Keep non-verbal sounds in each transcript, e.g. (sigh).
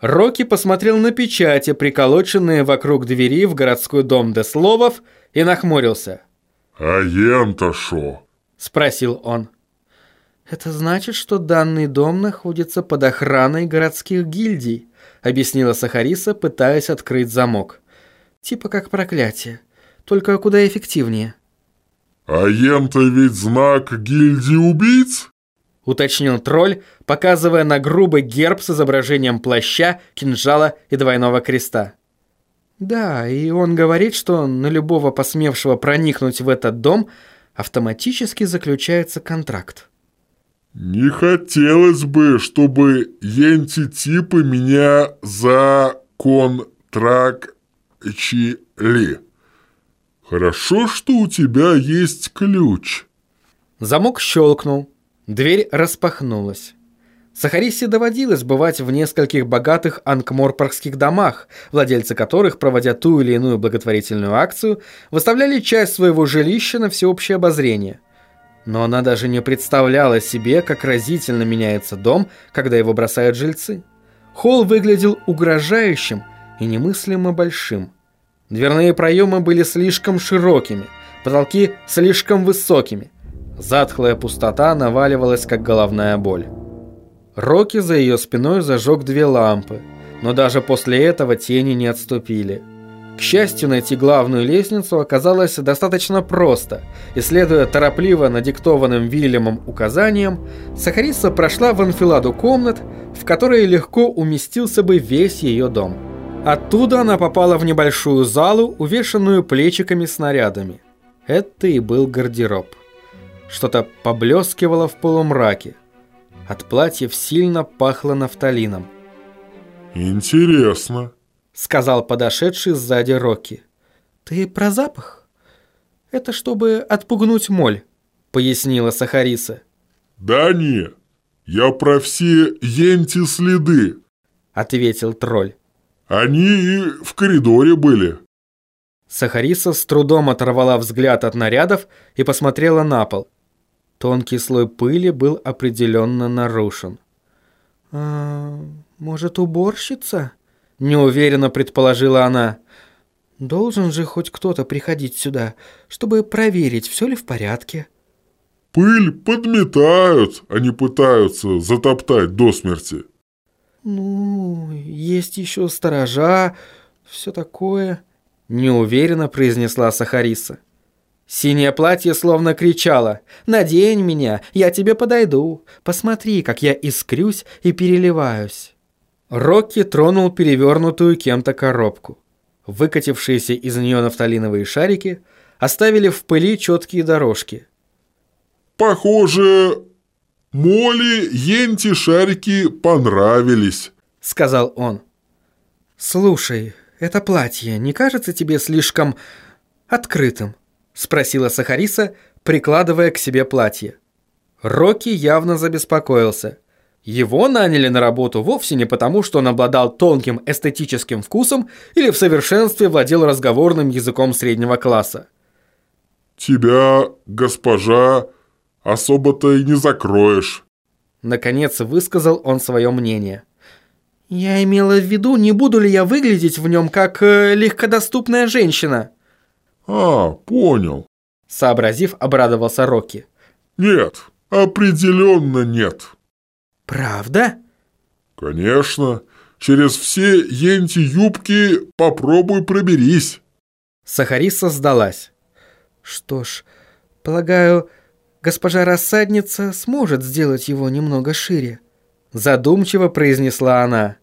Рокки посмотрел на печати, приколоченные вокруг двери в городской дом Десловов, и нахмурился. «А ем-то шо?» – спросил он. «Это значит, что данный дом находится под охраной городских гильдий», – объяснила Сахариса, пытаясь открыть замок. «Типа как проклятие, только куда эффективнее». «А ем-то ведь знак гильдии убийц?» Уточнил тролль, показывая на грубый герб с изображением плаща, кинжала и двойного креста. Да, и он говорит, что на любого посмевшего проникнуть в этот дом автоматически заключается контракт. Не хотелось бы, чтобы енти-типы меня законтракчили. Хорошо, что у тебя есть ключ. Замок щелкнул. Дверь распахнулась. Сахарисе доводилось бывать в нескольких богатых анкморпоргских домах, владельцы которых, проводя ту или иную благотворительную акцию, выставляли часть своего жилища на всеобщее обозрение. Но она даже не представляла себе, как разительно меняется дом, когда его бросают жильцы. Холл выглядел угрожающим и немыслимо большим. Дверные проемы были слишком широкими, потолки слишком высокими – Затхлая пустота наваливалась, как головная боль. Рокки за ее спиной зажег две лампы, но даже после этого тени не отступили. К счастью, найти главную лестницу оказалось достаточно просто, и следуя торопливо надиктованным Вильямом указаниям, Сахариса прошла в анфиладу комнат, в которые легко уместился бы весь ее дом. Оттуда она попала в небольшую залу, увешанную плечиками снарядами. Это и был гардероб. Что-то поблескивало в полумраке. От платьев сильно пахло нафталином. «Интересно», — сказал подошедший сзади Рокки. «Ты про запах? Это чтобы отпугнуть моль», — пояснила Сахариса. «Да не, я про все енти-следы», — ответил тролль. «Они и в коридоре были». Сахариса с трудом оторвала взгляд от нарядов и посмотрела на пол. Тонкий слой пыли был определенно нарушен. «А, может, уборщица?» – неуверенно предположила она. «Должен же хоть кто-то приходить сюда, чтобы проверить, все ли в порядке». «Пыль подметают, а не пытаются затоптать до смерти». «Ну, есть еще сторожа, все такое», – неуверенно произнесла Сахариса. Синее платье словно кричало «Надень меня, я тебе подойду, посмотри, как я искрюсь и переливаюсь». Рокки тронул перевернутую кем-то коробку. Выкатившиеся из нее нафталиновые шарики оставили в пыли четкие дорожки. «Похоже, Молли Енти шарики понравились», — сказал он. «Слушай, это платье не кажется тебе слишком открытым?» Спросила Сахариса, прикладывая к себе платье. Рокки явно забеспокоился. Его наняли на работу вовсе не потому, что он обладал тонким эстетическим вкусом или в совершенстве владел разговорным языком среднего класса. «Тебя, госпожа, особо-то и не закроешь», Наконец высказал он свое мнение. «Я имела в виду, не буду ли я выглядеть в нем как э, легкодоступная женщина?» «А, понял», — сообразив, обрадовался Рокки. «Нет, определенно нет». «Правда?» «Конечно. Через все енти-юбки попробуй проберись». Сахариса сдалась. «Что ж, полагаю, госпожа рассадница сможет сделать его немного шире», задумчиво произнесла она.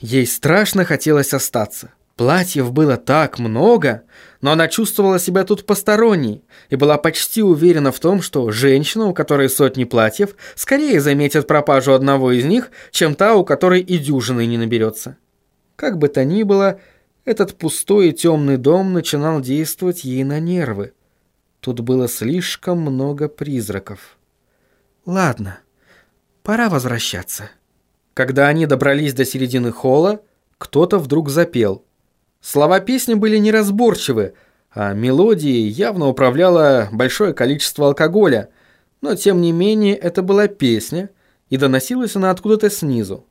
Ей страшно хотелось остаться. Платьев было так много, но она чувствовала себя тут посторонней и была почти уверена в том, что женщина, у которой сотни платьев, скорее заметит пропажу одного из них, чем та, у которой и дюжины не наберется. Как бы то ни было, этот пустой и темный дом начинал действовать ей на нервы. Тут было слишком много призраков. Ладно, пора возвращаться. Когда они добрались до середины холла, кто-то вдруг запел – Слова песни были неразборчивы, а мелодией явно управляло большое количество алкоголя, но тем не менее это была песня, и доносилась она откуда-то снизу.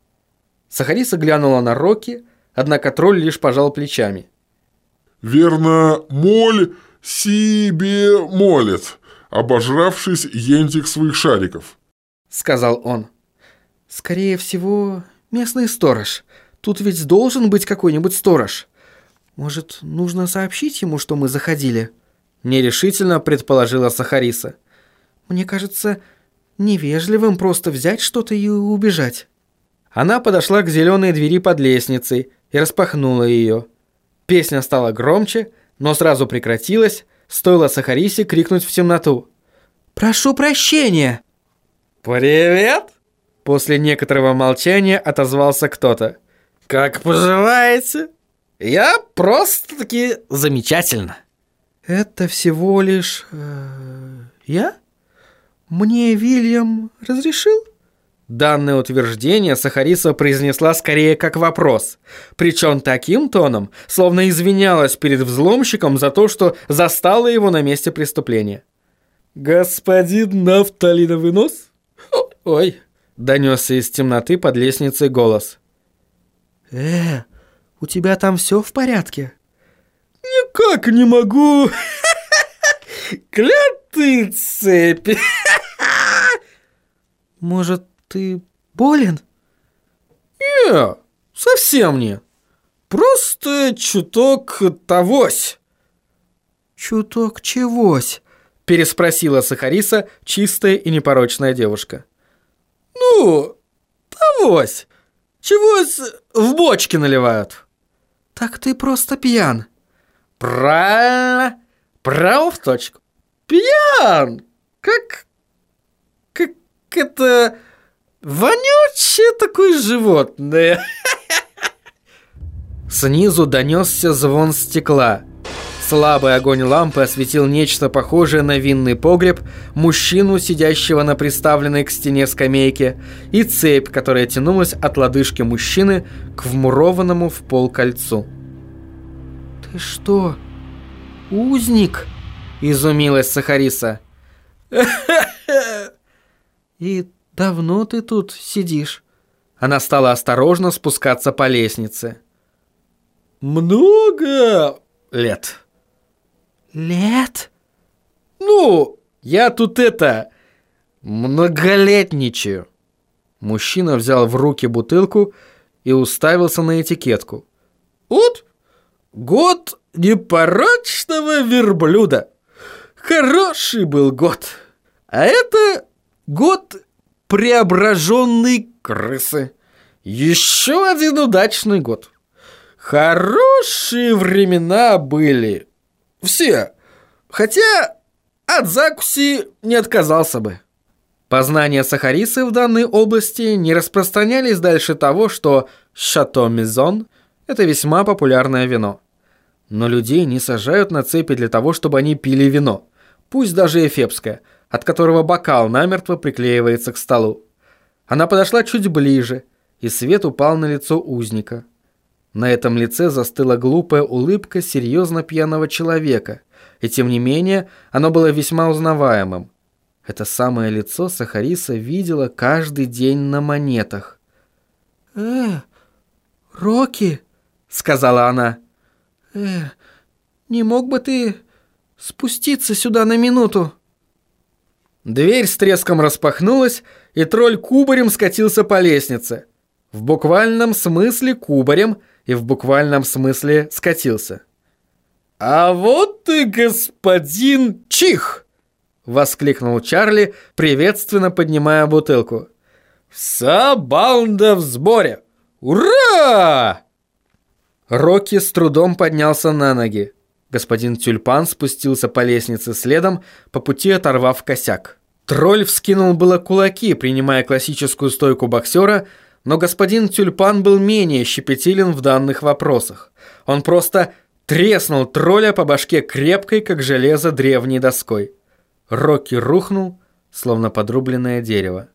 Сахариса глянула на Рокки, однако тролль лишь пожал плечами. «Верно, моль себе молит, обожравшись ентик своих шариков», — сказал он. «Скорее всего, местный сторож. Тут ведь должен быть какой-нибудь сторож. Может, нужно сообщить ему, что мы заходили?» Нерешительно предположила Сахариса. «Мне кажется, невежливым просто взять что-то и убежать». Она подошла к зеленой двери под лестницей и распахнула ее. Песня стала громче, но сразу прекратилась, стоило Сахарисе крикнуть в темноту. «Прошу прощения!» «Привет!» После некоторого молчания отозвался кто-то. «Как поживаете?» «Я просто-таки замечательно!» «Это всего лишь... Э, я? Мне Вильям разрешил?» Данное утверждение Сахариса произнесла скорее как вопрос, причем таким тоном, словно извинялась перед взломщиком за то, что застала его на месте преступления. «Господин нафталиновый нос?» «Ой!» – донесся из темноты под лестницей голос. «Э, у тебя там все в порядке?» «Никак не могу!» (laughs) «Клятые цепи!» (laughs) «Может, ты болен? Не, совсем не. Просто чуток тогось. Чуток чегось? Переспросила Сахариса, чистая и непорочная девушка. Ну, тогось. Чегось в бочке наливают. Так ты просто пьян. Правильно. Прав в точку. Пьян. Как... Как это... Вонючее такое животное. (laughs) Снизу донесся звон стекла. Слабый огонь лампы осветил нечто похожее на винный погреб, мужчину, сидящего на приставленной к стене скамейке, и цепь, которая тянулась от лодыжки мужчины к вмурованному в пол кольцу. «Ты что, узник?» – изумилась Сахариса. (laughs) «И «Давно ты тут сидишь?» Она стала осторожно спускаться по лестнице. «Много лет». «Лет?» «Ну, я тут это... многолетничаю». Мужчина взял в руки бутылку и уставился на этикетку. «Вот, год непорочного верблюда. Хороший был год. А это год преображенной крысы. Еще один удачный год. Хорошие времена были. Все. Хотя от закуси не отказался бы. Познания Сахарисы в данной области не распространялись дальше того, что «Шато Мизон» – это весьма популярное вино. Но людей не сажают на цепи для того, чтобы они пили вино, пусть даже эфепское – от которого бокал намертво приклеивается к столу. Она подошла чуть ближе, и свет упал на лицо узника. На этом лице застыла глупая улыбка серьезно пьяного человека, и тем не менее оно было весьма узнаваемым. Это самое лицо Сахариса видела каждый день на монетах. «Э, Рокки», — сказала она, — «э, не мог бы ты спуститься сюда на минуту?» Дверь с треском распахнулась, и тролль кубарем скатился по лестнице. В буквальном смысле кубарем и в буквальном смысле скатился. «А вот и господин Чих!» — воскликнул Чарли, приветственно поднимая бутылку. «Вся банда в сборе! Ура!» Рокки с трудом поднялся на ноги. Господин Тюльпан спустился по лестнице следом, по пути оторвав косяк. Тролль вскинул было кулаки, принимая классическую стойку боксера, но господин Тюльпан был менее щепетилен в данных вопросах. Он просто треснул тролля по башке крепкой, как железо, древней доской. Рокки рухнул, словно подрубленное дерево.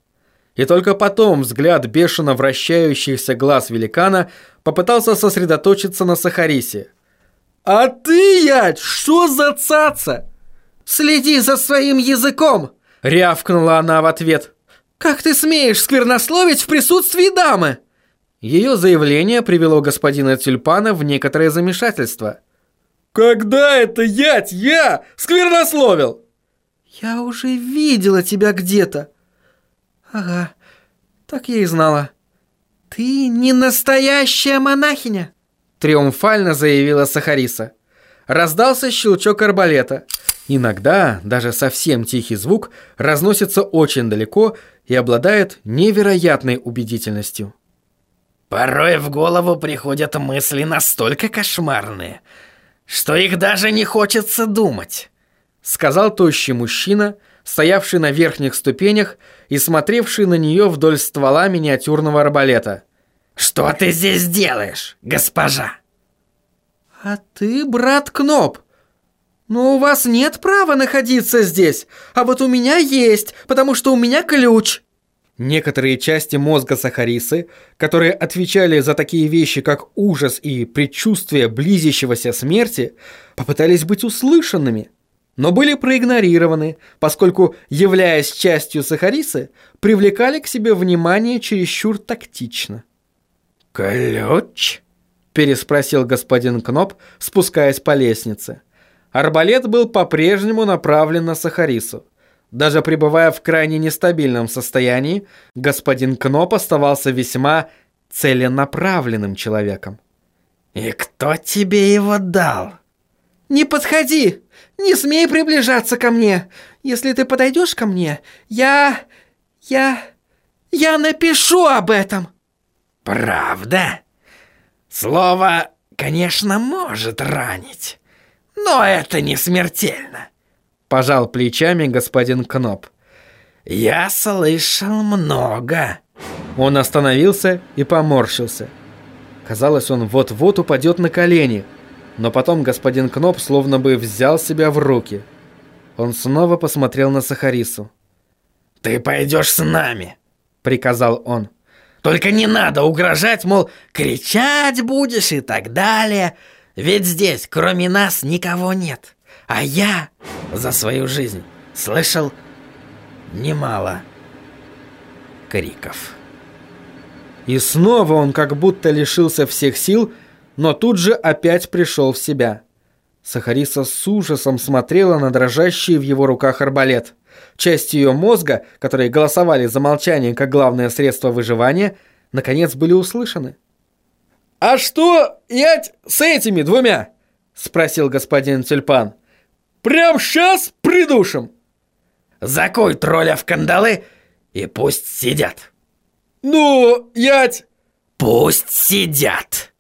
И только потом взгляд бешено вращающихся глаз великана попытался сосредоточиться на Сахарисе. «А ты, ять, что за цаца?» «Следи за своим языком!» — рявкнула она в ответ. «Как ты смеешь сквернословить в присутствии дамы?» Ее заявление привело господина Тюльпана в некоторое замешательство. «Когда это ять я сквернословил?» «Я уже видела тебя где-то». «Ага, так я и знала». «Ты не настоящая монахиня!» Триумфально заявила Сахариса. Раздался щелчок арбалета. Иногда даже совсем тихий звук разносится очень далеко и обладает невероятной убедительностью. Порой в голову приходят мысли настолько кошмарные, что их даже не хочется думать, сказал тощий мужчина, стоявший на верхних ступенях и смотревший на нее вдоль ствола миниатюрного арбалета. «Что ты здесь делаешь, госпожа?» «А ты брат Кноп. Но у вас нет права находиться здесь, а вот у меня есть, потому что у меня ключ». Некоторые части мозга Сахарисы, которые отвечали за такие вещи, как ужас и предчувствие близящегося смерти, попытались быть услышанными – но были проигнорированы, поскольку, являясь частью Сахарисы, привлекали к себе внимание чересчур тактично. «Ключ?» – переспросил господин Кноп, спускаясь по лестнице. Арбалет был по-прежнему направлен на Сахарису. Даже пребывая в крайне нестабильном состоянии, господин Кноп оставался весьма целенаправленным человеком. «И кто тебе его дал?» «Не подходи! Не смей приближаться ко мне! Если ты подойдешь ко мне, я... я... я напишу об этом!» «Правда? Слово, конечно, может ранить, но это не смертельно!» Пожал плечами господин Кноп. «Я слышал много!» Он остановился и поморщился. Казалось, он вот-вот упадет на колени – но потом господин Кноп словно бы взял себя в руки. Он снова посмотрел на Сахарису. «Ты пойдешь с нами», — приказал он. «Только не надо угрожать, мол, кричать будешь и так далее. Ведь здесь, кроме нас, никого нет. А я за свою жизнь слышал немало криков». И снова он как будто лишился всех сил, — но тут же опять пришел в себя. Сахариса с ужасом смотрела на дрожащий в его руках арбалет. Части ее мозга, которые голосовали за молчание как главное средство выживания, наконец были услышаны. «А что, ять, с этими двумя?» – спросил господин Тюльпан. «Прям сейчас придушим!» «Закуй тролля в кандалы и пусть сидят!» «Ну, ять...» «Пусть сидят!»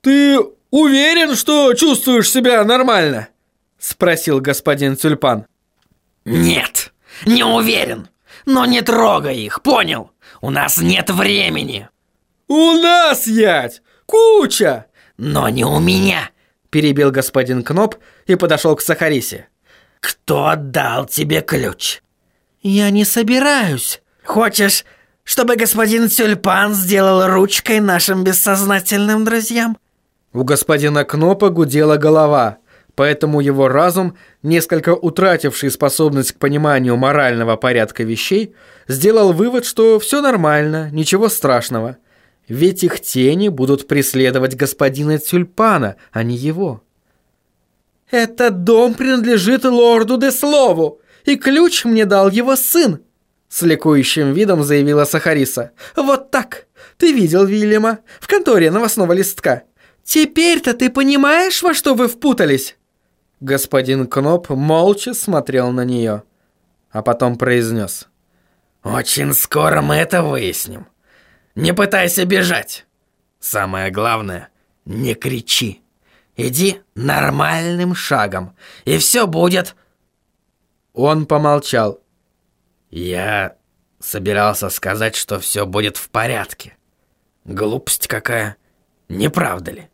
«Ты уверен, что чувствуешь себя нормально?» – спросил господин Тюльпан. «Нет, не уверен. Но не трогай их, понял? У нас нет времени». «У нас, ять! Куча!» «Но не у меня!» – перебил господин Кноп и подошел к Сахарисе. «Кто дал тебе ключ?» «Я не собираюсь. Хочешь, чтобы господин Тюльпан сделал ручкой нашим бессознательным друзьям?» У господина Кнопа гудела голова, поэтому его разум, несколько утративший способность к пониманию морального порядка вещей, сделал вывод, что все нормально, ничего страшного. Ведь их тени будут преследовать господина Тюльпана, а не его. «Этот дом принадлежит лорду Деслову, и ключ мне дал его сын», с ликующим видом заявила Сахариса. «Вот так! Ты видел Вильяма в конторе новостного листка. «Теперь-то ты понимаешь, во что вы впутались?» Господин Кноп молча смотрел на нее, а потом произнес. «Очень скоро мы это выясним. Не пытайся бежать. Самое главное, не кричи. Иди нормальным шагом, и все будет...» Он помолчал. «Я собирался сказать, что все будет в порядке. Глупость какая, не правда ли?»